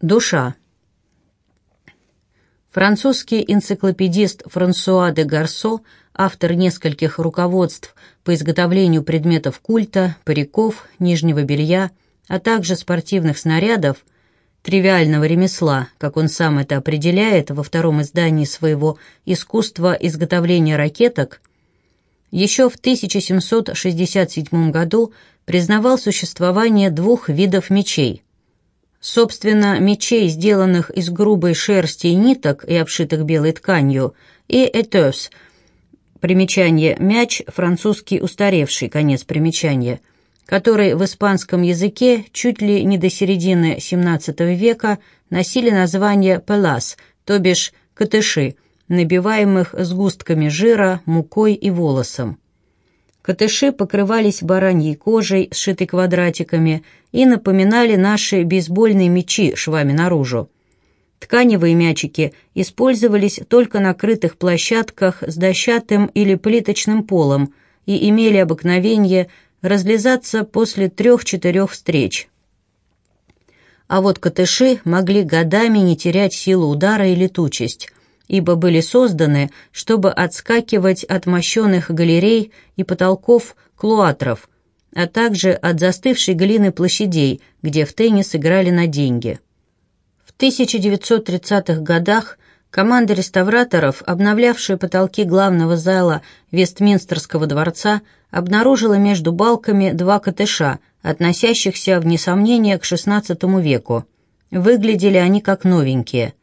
Душа. Французский энциклопедист Франсуа де Гарсо, автор нескольких руководств по изготовлению предметов культа, париков, нижнего белья, а также спортивных снарядов, тривиального ремесла, как он сам это определяет во втором издании своего «Искусство изготовления ракеток», еще в 1767 году признавал существование двух видов мечей – Собственно, мечей, сделанных из грубой шерсти и ниток и обшитых белой тканью, и этёс, примечание «мяч», французский устаревший, конец примечания, который в испанском языке чуть ли не до середины XVII века носили название «пелас», то бишь «катыши», набиваемых сгустками жира, мукой и волосом. Катыши покрывались бараньей кожей, сшитой квадратиками, и напоминали наши бейсбольные мячи швами наружу. Тканевые мячики использовались только на крытых площадках с дощатым или плиточным полом и имели обыкновение разлезаться после трех-четырех встреч. А вот катыши могли годами не терять силу удара и летучесть, ибо были созданы, чтобы отскакивать от мощенных галерей и потолков клуатров, а также от застывшей глины площадей, где в теннис играли на деньги. В 1930-х годах команда реставраторов, обновлявшая потолки главного зала Вестминстерского дворца, обнаружила между балками два катыша, относящихся, в сомнения, к XVI веку. Выглядели они как новенькие.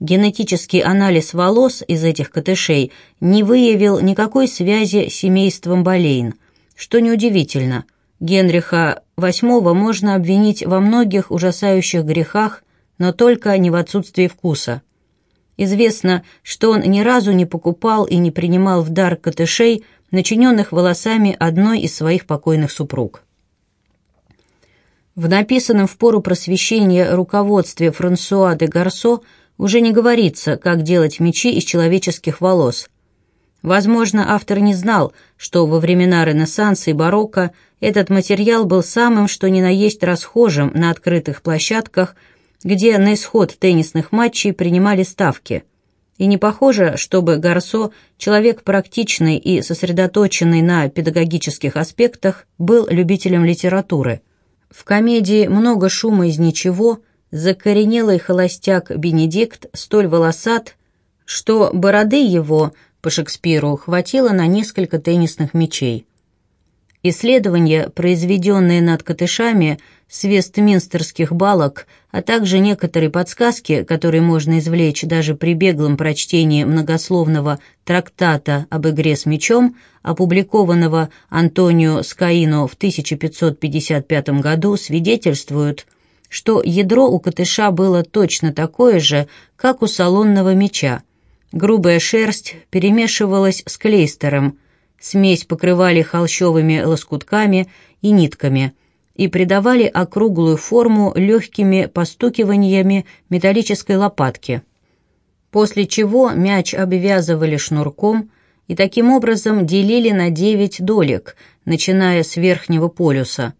Генетический анализ волос из этих катышей не выявил никакой связи с семейством Болейн, что неудивительно. Генриха VIII можно обвинить во многих ужасающих грехах, но только не в отсутствии вкуса. Известно, что он ни разу не покупал и не принимал в дар катышей, начиненных волосами одной из своих покойных супруг. В написанном в пору просвещения руководстве Франсуа де Гарсо – уже не говорится, как делать мечи из человеческих волос. Возможно, автор не знал, что во времена Ренессанса и барокко этот материал был самым что ни на есть расхожим на открытых площадках, где на исход теннисных матчей принимали ставки. И не похоже, чтобы Гарсо, человек практичный и сосредоточенный на педагогических аспектах, был любителем литературы. В комедии «Много шума из ничего» закоренелый холостяк Бенедикт столь волосат, что бороды его, по Шекспиру, хватило на несколько теннисных мячей. Исследования, произведенные над катышами с вестминстерских балок, а также некоторые подсказки, которые можно извлечь даже при беглом прочтении многословного трактата об игре с мячом, опубликованного Антонио Скаино в 1555 году, свидетельствуют – что ядро у катыша было точно такое же, как у салонного меча. Грубая шерсть перемешивалась с клейстером, смесь покрывали холщовыми лоскутками и нитками и придавали округлую форму легкими постукиваниями металлической лопатки. После чего мяч обвязывали шнурком и таким образом делили на девять долек, начиная с верхнего полюса –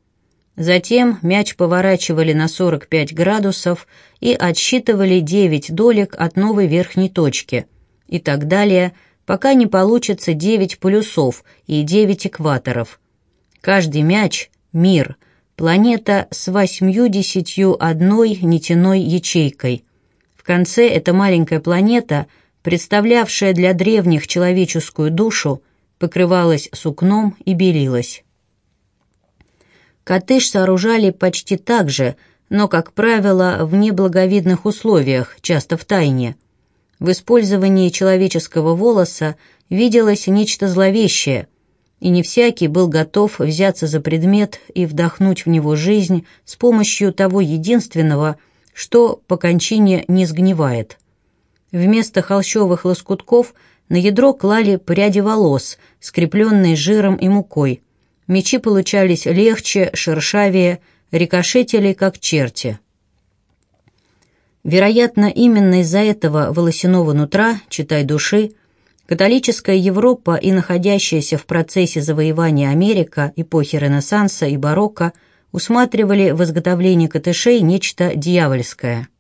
Затем мяч поворачивали на 45 градусов и отсчитывали 9 долек от новой верхней точки и так далее, пока не получится 9 полюсов и 9 экваторов. Каждый мяч — мир, планета с восьмью-десятью одной нитяной ячейкой. В конце эта маленькая планета, представлявшая для древних человеческую душу, покрывалась сукном и белилась. Коттедж сооружали почти так же, но, как правило, в неблаговидных условиях, часто в тайне. В использовании человеческого волоса виделось нечто зловещее, и не всякий был готов взяться за предмет и вдохнуть в него жизнь с помощью того единственного, что по кончине не сгнивает. Вместо холщовых лоскутков на ядро клали пряди волос, скрепленные жиром и мукой – мечи получались легче, шершавее, рикошетили, как черти. Вероятно, именно из-за этого волосяного нутра, читай души, католическая Европа и находящаяся в процессе завоевания Америка эпохи Ренессанса и барокко усматривали в изготовлении катышей нечто дьявольское –